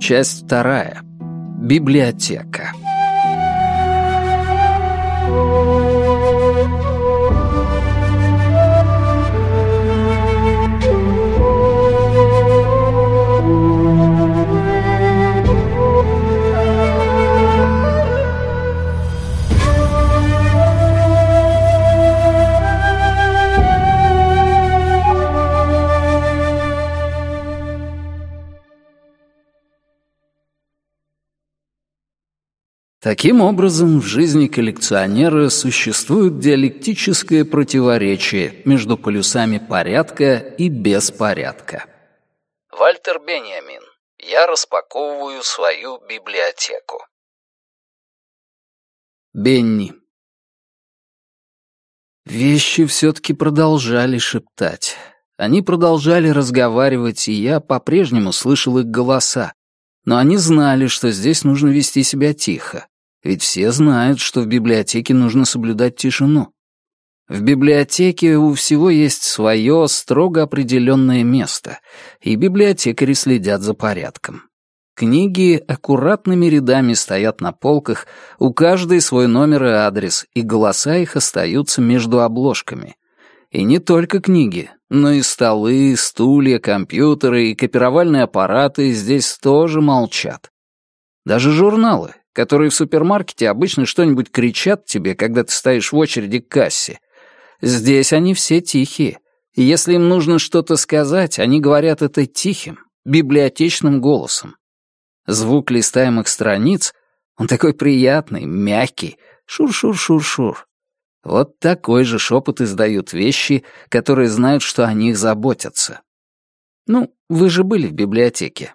Часть вторая. Библиотека. Таким образом, в жизни коллекционера существует диалектическое противоречие между полюсами порядка и беспорядка. Вальтер Беньямин. Я распаковываю свою библиотеку. Бенни. Вещи все-таки продолжали шептать. Они продолжали разговаривать, и я по-прежнему слышал их голоса. Но они знали, что здесь нужно вести себя тихо. Ведь все знают, что в библиотеке нужно соблюдать тишину. В библиотеке у всего есть свое строго определенное место, и библиотекари следят за порядком. Книги аккуратными рядами стоят на полках, у каждой свой номер и адрес, и голоса их остаются между обложками. И не только книги, но и столы, стулья, компьютеры и копировальные аппараты здесь тоже молчат. Даже журналы, которые в супермаркете обычно что-нибудь кричат тебе, когда ты стоишь в очереди к кассе. Здесь они все тихие. И если им нужно что-то сказать, они говорят это тихим, библиотечным голосом. Звук листаемых страниц, он такой приятный, мягкий, шур-шур-шур-шур. Вот такой же шепот издают вещи, которые знают, что о них заботятся. Ну, вы же были в библиотеке.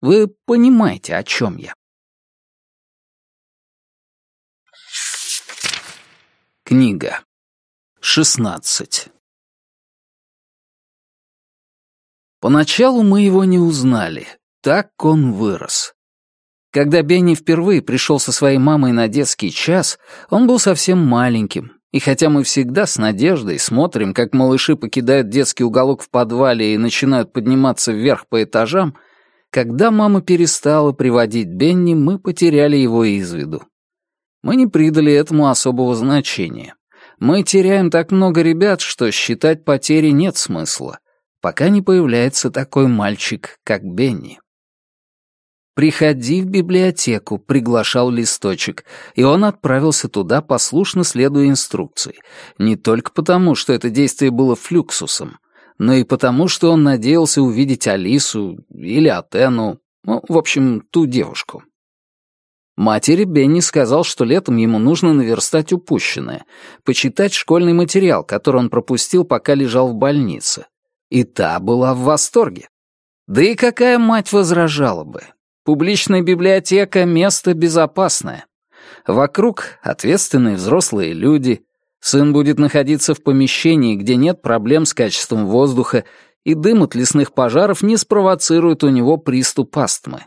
Вы понимаете, о чем я. Книга. 16. Поначалу мы его не узнали. Так он вырос. Когда Бенни впервые пришел со своей мамой на детский час, он был совсем маленьким. И хотя мы всегда с надеждой смотрим, как малыши покидают детский уголок в подвале и начинают подниматься вверх по этажам, когда мама перестала приводить Бенни, мы потеряли его из виду. Мы не придали этому особого значения. Мы теряем так много ребят, что считать потери нет смысла, пока не появляется такой мальчик, как Бенни. «Приходи в библиотеку», — приглашал листочек, и он отправился туда, послушно следуя инструкции. Не только потому, что это действие было флюксусом, но и потому, что он надеялся увидеть Алису или Атену, ну, в общем, ту девушку. Матери Бенни сказал, что летом ему нужно наверстать упущенное, почитать школьный материал, который он пропустил, пока лежал в больнице. И та была в восторге. Да и какая мать возражала бы? Публичная библиотека — место безопасное. Вокруг ответственные взрослые люди. Сын будет находиться в помещении, где нет проблем с качеством воздуха, и дым от лесных пожаров не спровоцирует у него приступ астмы.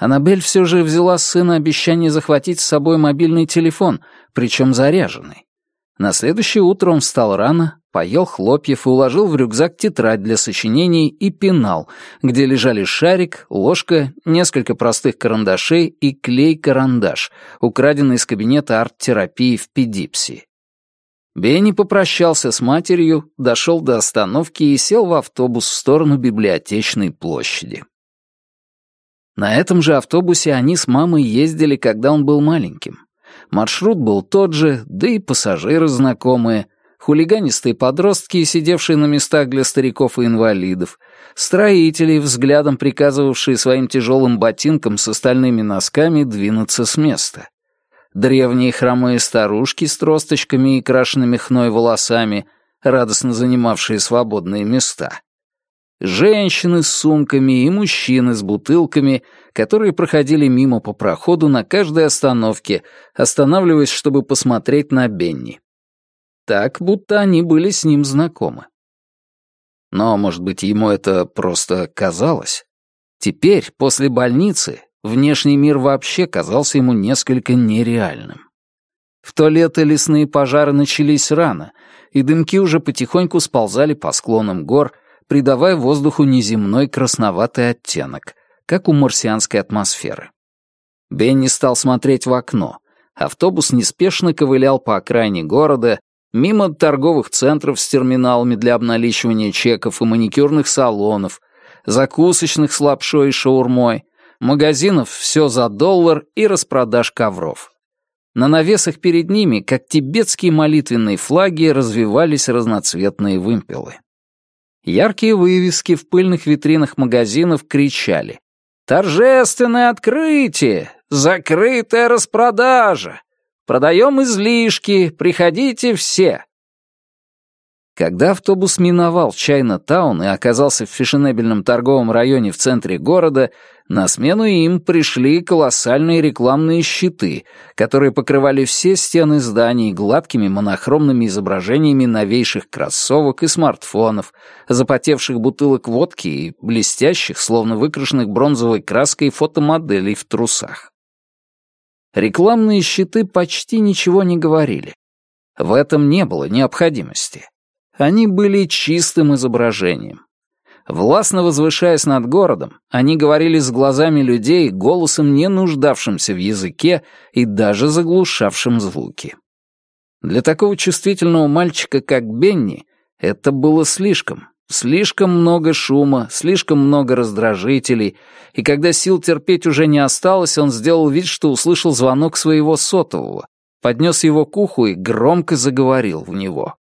Аннабель все же взяла с сына обещание захватить с собой мобильный телефон, причем заряженный. На следующее утро он встал рано, поел хлопьев и уложил в рюкзак тетрадь для сочинений и пенал, где лежали шарик, ложка, несколько простых карандашей и клей-карандаш, украденный из кабинета арт-терапии в Педипси. Бенни попрощался с матерью, дошел до остановки и сел в автобус в сторону библиотечной площади. На этом же автобусе они с мамой ездили, когда он был маленьким. Маршрут был тот же, да и пассажиры знакомые, хулиганистые подростки, сидевшие на местах для стариков и инвалидов, строители, взглядом приказывавшие своим тяжелым ботинкам с остальными носками двинуться с места. Древние хромые старушки с тросточками и крашенными хной волосами, радостно занимавшие свободные места. Женщины с сумками и мужчины с бутылками, которые проходили мимо по проходу на каждой остановке, останавливаясь, чтобы посмотреть на Бенни. Так, будто они были с ним знакомы. Но, может быть, ему это просто казалось? Теперь, после больницы, внешний мир вообще казался ему несколько нереальным. В то лето лесные пожары начались рано, и дымки уже потихоньку сползали по склонам гор, придавая воздуху неземной красноватый оттенок, как у марсианской атмосферы. Бенни стал смотреть в окно. Автобус неспешно ковылял по окраине города, мимо торговых центров с терминалами для обналичивания чеков и маникюрных салонов, закусочных с лапшой и шаурмой, магазинов «все за доллар» и распродаж ковров. На навесах перед ними, как тибетские молитвенные флаги, развивались разноцветные вымпелы. Яркие вывески в пыльных витринах магазинов кричали «Торжественное открытие! Закрытая распродажа! Продаем излишки, приходите все!» Когда автобус миновал Чайна-таун и оказался в фешенебельном торговом районе в центре города, на смену им пришли колоссальные рекламные щиты, которые покрывали все стены зданий гладкими монохромными изображениями новейших кроссовок и смартфонов, запотевших бутылок водки и блестящих, словно выкрашенных бронзовой краской фотомоделей в трусах. Рекламные щиты почти ничего не говорили. В этом не было необходимости. Они были чистым изображением. Властно возвышаясь над городом, они говорили с глазами людей, голосом не нуждавшимся в языке и даже заглушавшим звуки. Для такого чувствительного мальчика, как Бенни, это было слишком. Слишком много шума, слишком много раздражителей, и когда сил терпеть уже не осталось, он сделал вид, что услышал звонок своего сотового, поднес его к уху и громко заговорил в него.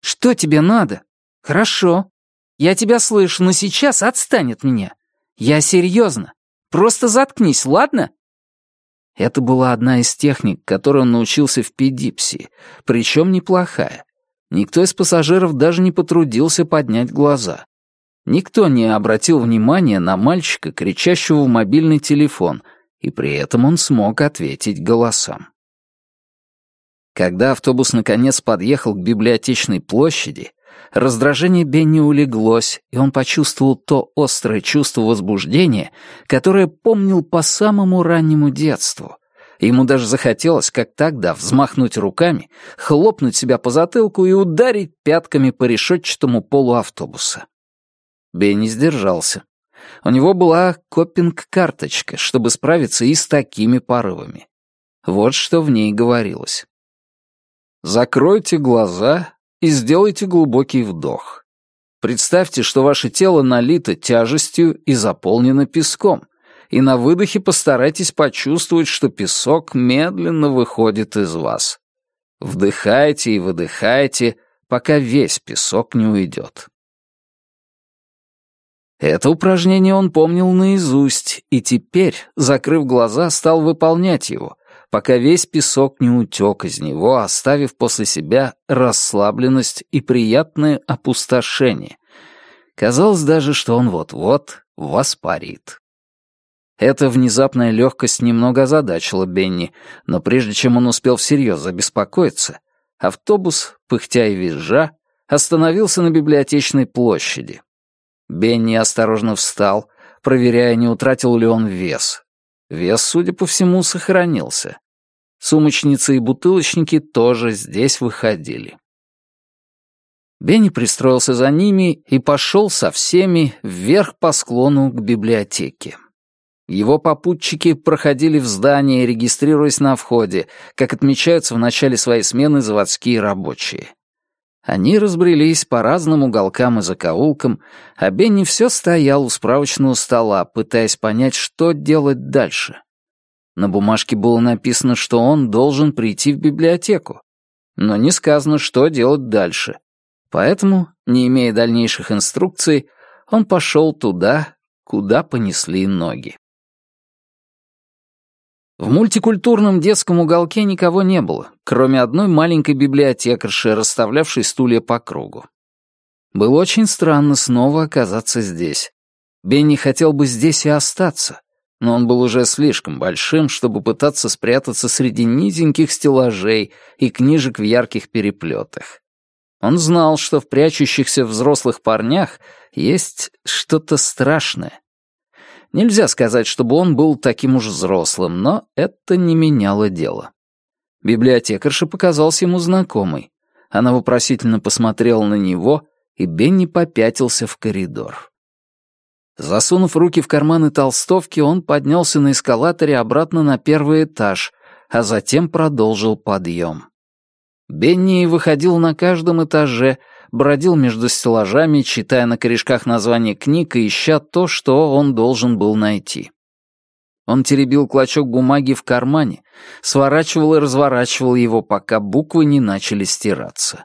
«Что тебе надо?» «Хорошо. Я тебя слышу, но сейчас отстань от меня. Я серьезно. Просто заткнись, ладно?» Это была одна из техник, которой он научился в педипсии, причем неплохая. Никто из пассажиров даже не потрудился поднять глаза. Никто не обратил внимания на мальчика, кричащего в мобильный телефон, и при этом он смог ответить голосам. Когда автобус наконец подъехал к библиотечной площади, раздражение Бенни улеглось, и он почувствовал то острое чувство возбуждения, которое помнил по самому раннему детству. Ему даже захотелось, как тогда, взмахнуть руками, хлопнуть себя по затылку и ударить пятками по решетчатому полу автобуса. Бенни сдержался. У него была копинг-карточка, чтобы справиться и с такими порывами. Вот что в ней говорилось. Закройте глаза и сделайте глубокий вдох. Представьте, что ваше тело налито тяжестью и заполнено песком, и на выдохе постарайтесь почувствовать, что песок медленно выходит из вас. Вдыхайте и выдыхайте, пока весь песок не уйдет. Это упражнение он помнил наизусть, и теперь, закрыв глаза, стал выполнять его, пока весь песок не утек из него, оставив после себя расслабленность и приятное опустошение. Казалось даже, что он вот-вот воспарит. Эта внезапная легкость немного озадачила Бенни, но прежде чем он успел всерьез забеспокоиться, автобус, пыхтя и визжа, остановился на библиотечной площади. Бенни осторожно встал, проверяя, не утратил ли он вес, Вес, судя по всему, сохранился. Сумочницы и бутылочники тоже здесь выходили. Бенни пристроился за ними и пошел со всеми вверх по склону к библиотеке. Его попутчики проходили в здание, регистрируясь на входе, как отмечаются в начале своей смены заводские рабочие. Они разбрелись по разным уголкам и закоулкам, а Бенни все стоял у справочного стола, пытаясь понять, что делать дальше. На бумажке было написано, что он должен прийти в библиотеку, но не сказано, что делать дальше. Поэтому, не имея дальнейших инструкций, он пошел туда, куда понесли ноги. В мультикультурном детском уголке никого не было, кроме одной маленькой библиотекарши, расставлявшей стулья по кругу. Было очень странно снова оказаться здесь. Бенни хотел бы здесь и остаться, но он был уже слишком большим, чтобы пытаться спрятаться среди низеньких стеллажей и книжек в ярких переплетах. Он знал, что в прячущихся взрослых парнях есть что-то страшное, Нельзя сказать, чтобы он был таким уж взрослым, но это не меняло дело. Библиотекарша показалась ему знакомой. Она вопросительно посмотрела на него, и Бенни попятился в коридор. Засунув руки в карманы толстовки, он поднялся на эскалаторе обратно на первый этаж, а затем продолжил подъем. Бенни выходил на каждом этаже, бродил между стеллажами, читая на корешках названия книг и ища то, что он должен был найти. Он теребил клочок бумаги в кармане, сворачивал и разворачивал его, пока буквы не начали стираться.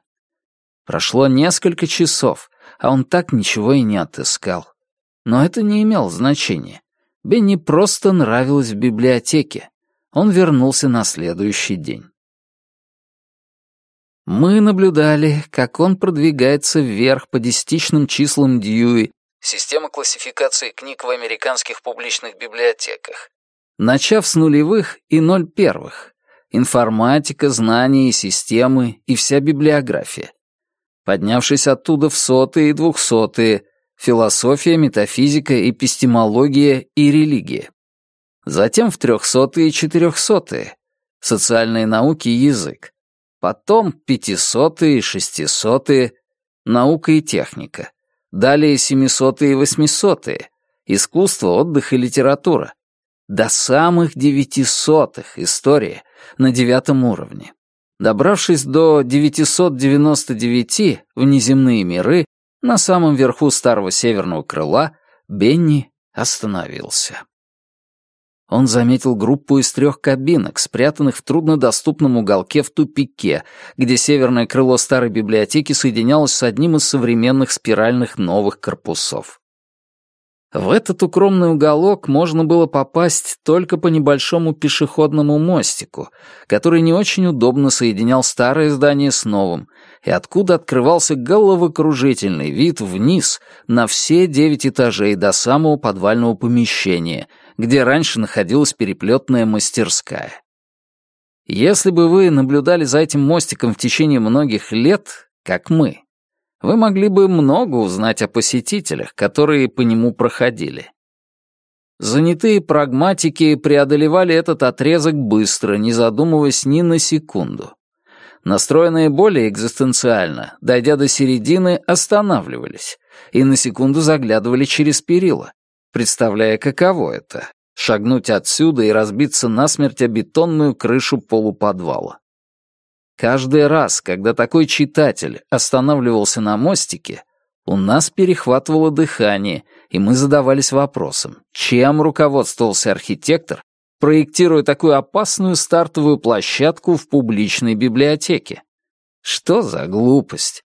Прошло несколько часов, а он так ничего и не отыскал. Но это не имело значения. Бенни просто нравилось в библиотеке. Он вернулся на следующий день. Мы наблюдали, как он продвигается вверх по десятичным числам Дьюи, система классификации книг в американских публичных библиотеках, начав с нулевых и ноль первых, информатика, знания и системы и вся библиография. Поднявшись оттуда в сотые и двухсотые, философия, метафизика, эпистемология и религия. Затем в трехсотые и четырехсотые, социальные науки и язык потом пятисотые, шестисотые, наука и техника, далее семисотые и восьмисотые, искусство, отдых и литература, до самых девятисотых история на девятом уровне. Добравшись до 999 внеземные миры, на самом верху старого северного крыла, Бенни остановился. Он заметил группу из трех кабинок, спрятанных в труднодоступном уголке в тупике, где северное крыло старой библиотеки соединялось с одним из современных спиральных новых корпусов. В этот укромный уголок можно было попасть только по небольшому пешеходному мостику, который не очень удобно соединял старое здание с новым, и откуда открывался головокружительный вид вниз на все девять этажей до самого подвального помещения — где раньше находилась переплетная мастерская. Если бы вы наблюдали за этим мостиком в течение многих лет, как мы, вы могли бы много узнать о посетителях, которые по нему проходили. Занятые прагматики преодолевали этот отрезок быстро, не задумываясь ни на секунду. Настроенные более экзистенциально, дойдя до середины, останавливались и на секунду заглядывали через перила, представляя, каково это — шагнуть отсюда и разбиться насмерть о бетонную крышу полуподвала. Каждый раз, когда такой читатель останавливался на мостике, у нас перехватывало дыхание, и мы задавались вопросом, чем руководствовался архитектор, проектируя такую опасную стартовую площадку в публичной библиотеке. Что за глупость?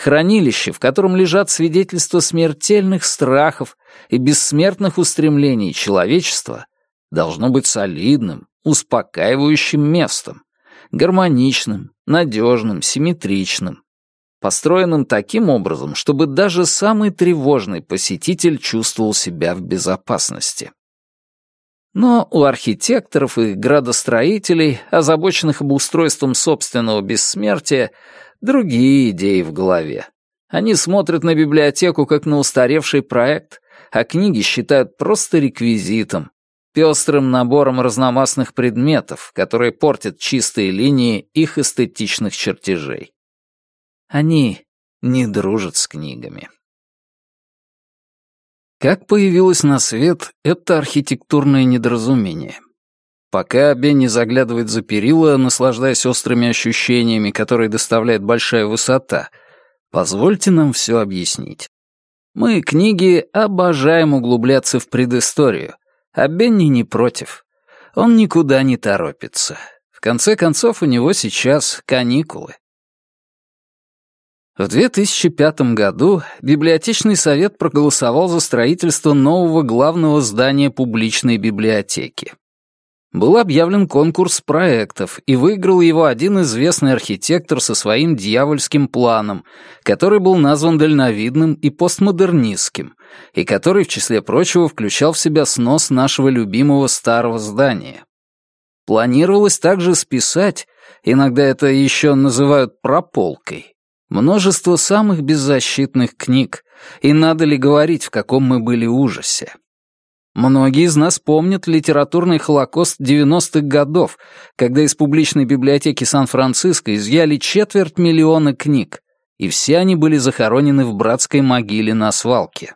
Хранилище, в котором лежат свидетельства смертельных страхов и бессмертных устремлений человечества, должно быть солидным, успокаивающим местом, гармоничным, надежным, симметричным, построенным таким образом, чтобы даже самый тревожный посетитель чувствовал себя в безопасности. Но у архитекторов и градостроителей, озабоченных обустройством собственного бессмертия, другие идеи в голове. Они смотрят на библиотеку как на устаревший проект, а книги считают просто реквизитом, пестрым набором разномастных предметов, которые портят чистые линии их эстетичных чертежей. Они не дружат с книгами. Как появилось на свет это архитектурное недоразумение? Пока Бенни заглядывает за перила, наслаждаясь острыми ощущениями, которые доставляет большая высота, позвольте нам все объяснить. Мы, книги, обожаем углубляться в предысторию, а Бенни не против. Он никуда не торопится. В конце концов, у него сейчас каникулы. В 2005 году библиотечный совет проголосовал за строительство нового главного здания публичной библиотеки был объявлен конкурс проектов, и выиграл его один известный архитектор со своим дьявольским планом, который был назван дальновидным и постмодернистским, и который, в числе прочего, включал в себя снос нашего любимого старого здания. Планировалось также списать, иногда это еще называют прополкой, множество самых беззащитных книг, и надо ли говорить, в каком мы были ужасе. Многие из нас помнят литературный холокост 90-х годов, когда из публичной библиотеки Сан-Франциско изъяли четверть миллиона книг, и все они были захоронены в братской могиле на свалке.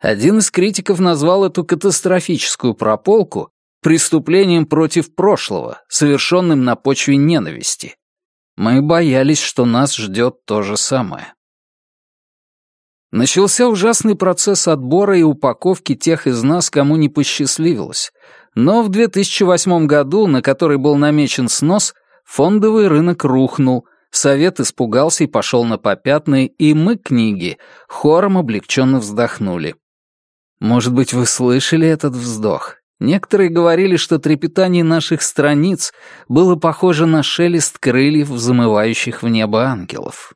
Один из критиков назвал эту катастрофическую прополку преступлением против прошлого, совершенным на почве ненависти. Мы боялись, что нас ждет то же самое. Начался ужасный процесс отбора и упаковки тех из нас, кому не посчастливилось. Но в 2008 году, на который был намечен снос, фондовый рынок рухнул, совет испугался и пошел на попятный, и мы, книги, хором облегченно вздохнули. Может быть, вы слышали этот вздох? Некоторые говорили, что трепетание наших страниц было похоже на шелест крыльев, взмывающих в небо ангелов.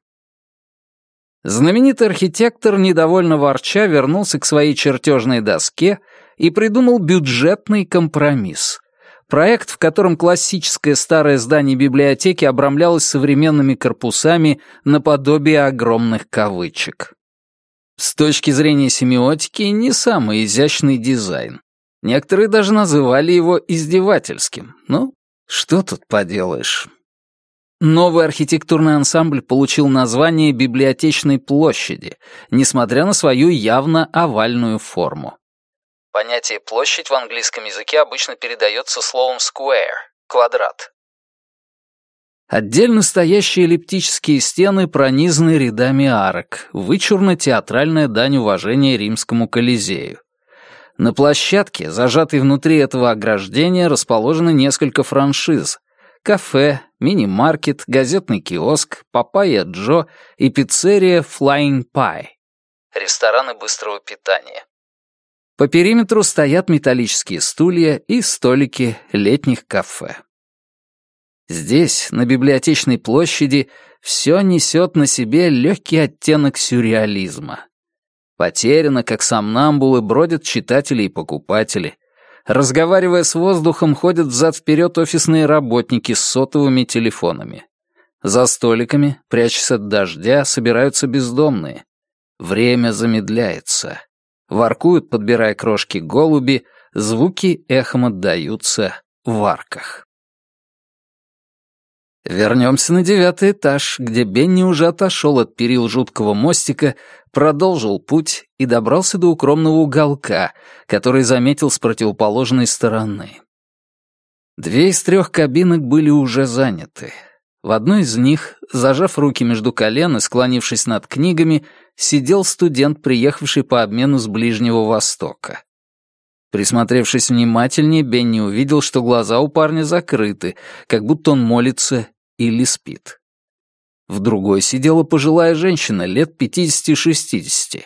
Знаменитый архитектор, недовольно ворча, вернулся к своей чертежной доске и придумал бюджетный компромисс. Проект, в котором классическое старое здание библиотеки обрамлялось современными корпусами наподобие огромных кавычек. С точки зрения семиотики, не самый изящный дизайн. Некоторые даже называли его издевательским. Ну, что тут поделаешь? Новый архитектурный ансамбль получил название Библиотечной площади, несмотря на свою явно овальную форму. Понятие «площадь» в английском языке обычно передается словом «square» — «квадрат». Отдельно стоящие эллиптические стены пронизаны рядами арок, вычурно-театральная дань уважения римскому Колизею. На площадке, зажатой внутри этого ограждения, расположено несколько франшиз, кафе, мини-маркет, газетный киоск, папайя Джо и пиццерия Flying Pie. Рестораны быстрого питания. По периметру стоят металлические стулья и столики летних кафе. Здесь, на библиотечной площади, все несет на себе легкий оттенок сюрреализма. Потеряно, как сомнамбулы, бродят читатели и покупатели. Разговаривая с воздухом, ходят взад-вперед офисные работники с сотовыми телефонами. За столиками, прячась от дождя, собираются бездомные. Время замедляется. Воркуют, подбирая крошки голуби, звуки эхом отдаются в арках. Вернемся на девятый этаж, где Бенни уже отошел от перил жуткого мостика, продолжил путь и добрался до укромного уголка, который заметил с противоположной стороны. Две из трех кабинок были уже заняты. В одной из них, зажав руки между колен и склонившись над книгами, сидел студент, приехавший по обмену с Ближнего Востока. Присмотревшись внимательнее, Бенни увидел, что глаза у парня закрыты, как будто он молится или спит. В другой сидела пожилая женщина лет 50-60,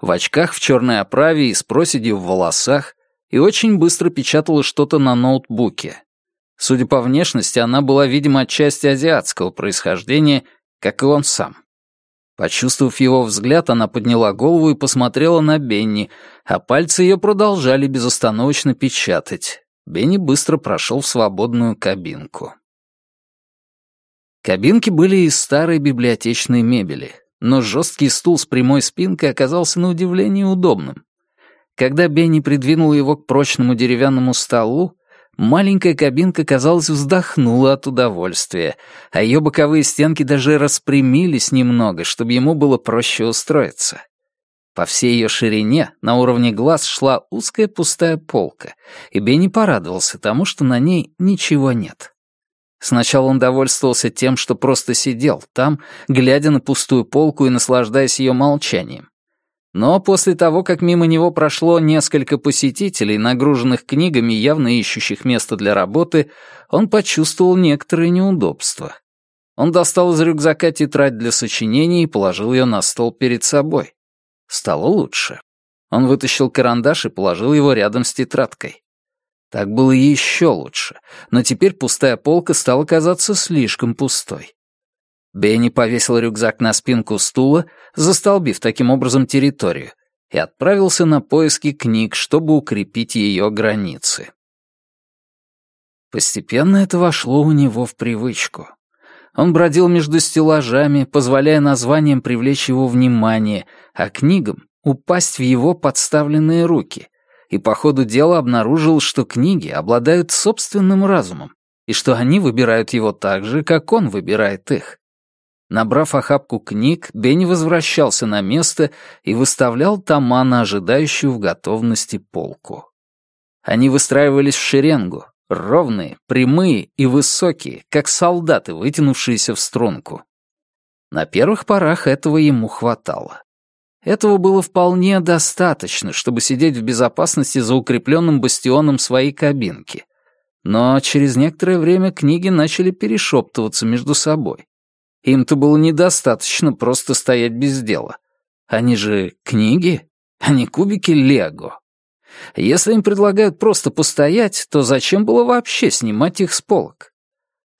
в очках в черной оправе и с проседью в волосах, и очень быстро печатала что-то на ноутбуке. Судя по внешности, она была, видимо, отчасти азиатского происхождения, как и он сам. Почувствовав его взгляд, она подняла голову и посмотрела на Бенни, а пальцы ее продолжали безостановочно печатать. Бенни быстро прошел в свободную кабинку. Кабинки были из старой библиотечной мебели, но жесткий стул с прямой спинкой оказался на удивление удобным. Когда Бенни придвинул его к прочному деревянному столу, маленькая кабинка, казалось, вздохнула от удовольствия, а ее боковые стенки даже распрямились немного, чтобы ему было проще устроиться. По всей ее ширине на уровне глаз шла узкая пустая полка, и Бенни порадовался тому, что на ней ничего нет. Сначала он довольствовался тем, что просто сидел там, глядя на пустую полку и наслаждаясь ее молчанием. Но после того, как мимо него прошло несколько посетителей, нагруженных книгами, явно ищущих место для работы, он почувствовал некоторые неудобства. Он достал из рюкзака тетрадь для сочинений и положил ее на стол перед собой. Стало лучше. Он вытащил карандаш и положил его рядом с тетрадкой. Так было еще лучше, но теперь пустая полка стала казаться слишком пустой. Бенни повесил рюкзак на спинку стула, застолбив таким образом территорию, и отправился на поиски книг, чтобы укрепить ее границы. Постепенно это вошло у него в привычку. Он бродил между стеллажами, позволяя названиям привлечь его внимание, а книгам упасть в его подставленные руки, и по ходу дела обнаружил, что книги обладают собственным разумом, и что они выбирают его так же, как он выбирает их. Набрав охапку книг, Бенни возвращался на место и выставлял тома на ожидающую в готовности полку. Они выстраивались в шеренгу, ровные, прямые и высокие, как солдаты, вытянувшиеся в струнку. На первых порах этого ему хватало. Этого было вполне достаточно, чтобы сидеть в безопасности за укрепленным бастионом своей кабинки. Но через некоторое время книги начали перешептываться между собой. Им-то было недостаточно просто стоять без дела. Они же книги, а не кубики Лего. Если им предлагают просто постоять, то зачем было вообще снимать их с полок?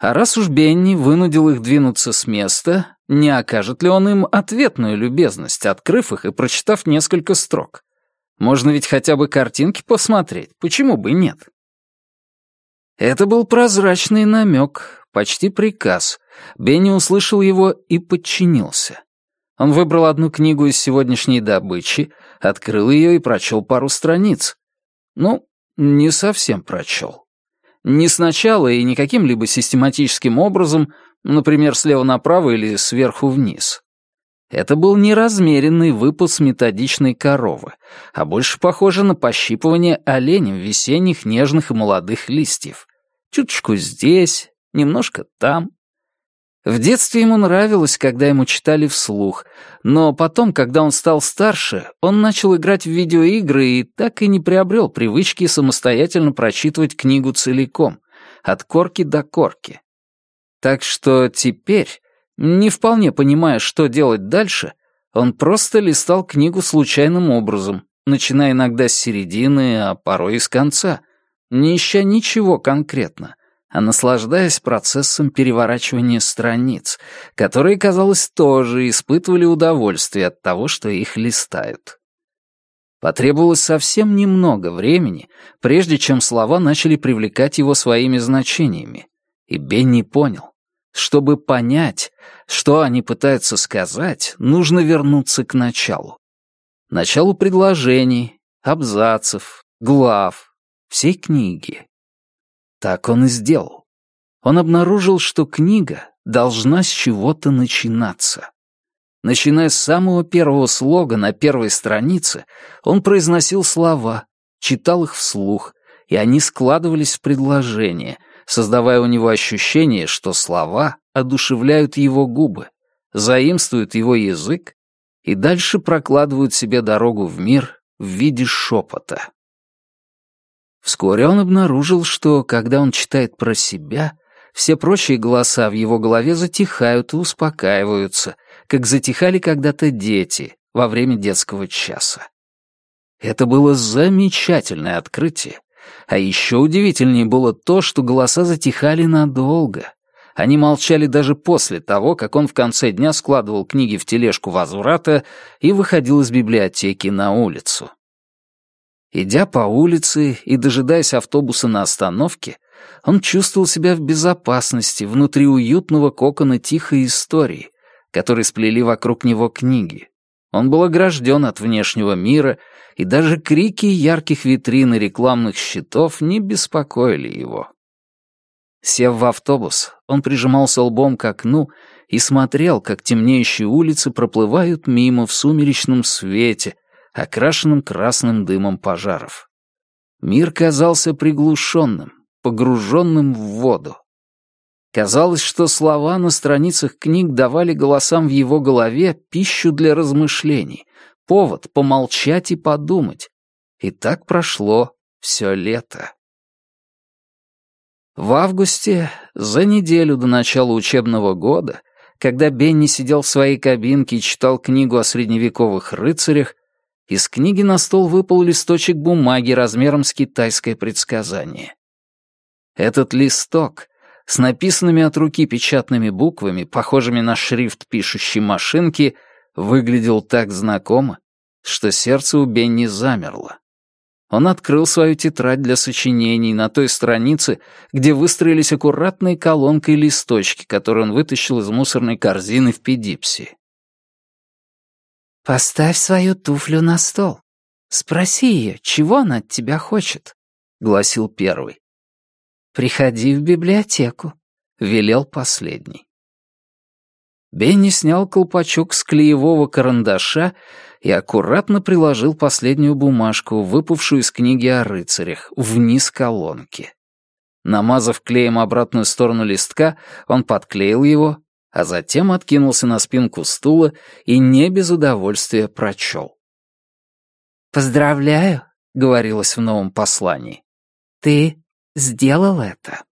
А раз уж Бенни вынудил их двинуться с места, не окажет ли он им ответную любезность, открыв их и прочитав несколько строк? Можно ведь хотя бы картинки посмотреть, почему бы нет? Это был прозрачный намек, почти приказ, Бенни услышал его и подчинился. Он выбрал одну книгу из сегодняшней добычи, открыл ее и прочел пару страниц. Ну, не совсем прочел. Не сначала и не каким-либо систематическим образом, например, слева направо или сверху вниз. Это был неразмеренный выпуск методичной коровы, а больше похоже на пощипывание оленем весенних нежных и молодых листьев. Чуточку здесь, немножко там, в детстве ему нравилось, когда ему читали вслух, но потом, когда он стал старше, он начал играть в видеоигры и так и не приобрел привычки самостоятельно прочитывать книгу целиком, от корки до корки. Так что теперь, не вполне понимая, что делать дальше, он просто листал книгу случайным образом, начиная иногда с середины, а порой и с конца, не ища ничего конкретно, а наслаждаясь процессом переворачивания страниц, которые, казалось, тоже испытывали удовольствие от того, что их листают. Потребовалось совсем немного времени, прежде чем слова начали привлекать его своими значениями, и Бенни понял, чтобы понять, что они пытаются сказать, нужно вернуться к началу. Началу предложений, абзацев, глав, всей книги. Так он и сделал. Он обнаружил, что книга должна с чего-то начинаться. Начиная с самого первого слога на первой странице, он произносил слова, читал их вслух, и они складывались в предложение, создавая у него ощущение, что слова одушевляют его губы, заимствуют его язык и дальше прокладывают себе дорогу в мир в виде шепота. Вскоре он обнаружил, что, когда он читает про себя, все прочие голоса в его голове затихают и успокаиваются, как затихали когда-то дети во время детского часа. Это было замечательное открытие. А еще удивительнее было то, что голоса затихали надолго. Они молчали даже после того, как он в конце дня складывал книги в тележку возврата и выходил из библиотеки на улицу. Идя по улице и дожидаясь автобуса на остановке, он чувствовал себя в безопасности внутри уютного кокона тихой истории, который сплели вокруг него книги. Он был огражден от внешнего мира, и даже крики ярких витрин и рекламных щитов не беспокоили его. Сев в автобус, он прижимался лбом к окну и смотрел, как темнеющие улицы проплывают мимо в сумеречном свете, окрашенным красным дымом пожаров. Мир казался приглушенным, погруженным в воду. Казалось, что слова на страницах книг давали голосам в его голове пищу для размышлений, повод помолчать и подумать. И так прошло все лето. В августе, за неделю до начала учебного года, когда Бенни сидел в своей кабинке и читал книгу о средневековых рыцарях, из книги на стол выпал листочек бумаги размером с китайское предсказание. Этот листок с написанными от руки печатными буквами, похожими на шрифт пишущей машинки, выглядел так знакомо, что сердце у Бенни замерло. Он открыл свою тетрадь для сочинений на той странице, где выстроились аккуратной колонкой листочки, которые он вытащил из мусорной корзины в Педипси. «Поставь свою туфлю на стол. Спроси ее, чего она от тебя хочет», — гласил первый. «Приходи в библиотеку», — велел последний. Бенни снял колпачок с клеевого карандаша и аккуратно приложил последнюю бумажку, выпавшую из книги о рыцарях, вниз колонки. Намазав клеем обратную сторону листка, он подклеил его, а затем откинулся на спинку стула и не без удовольствия прочел. «Поздравляю», — говорилось в новом послании. «Ты сделал это».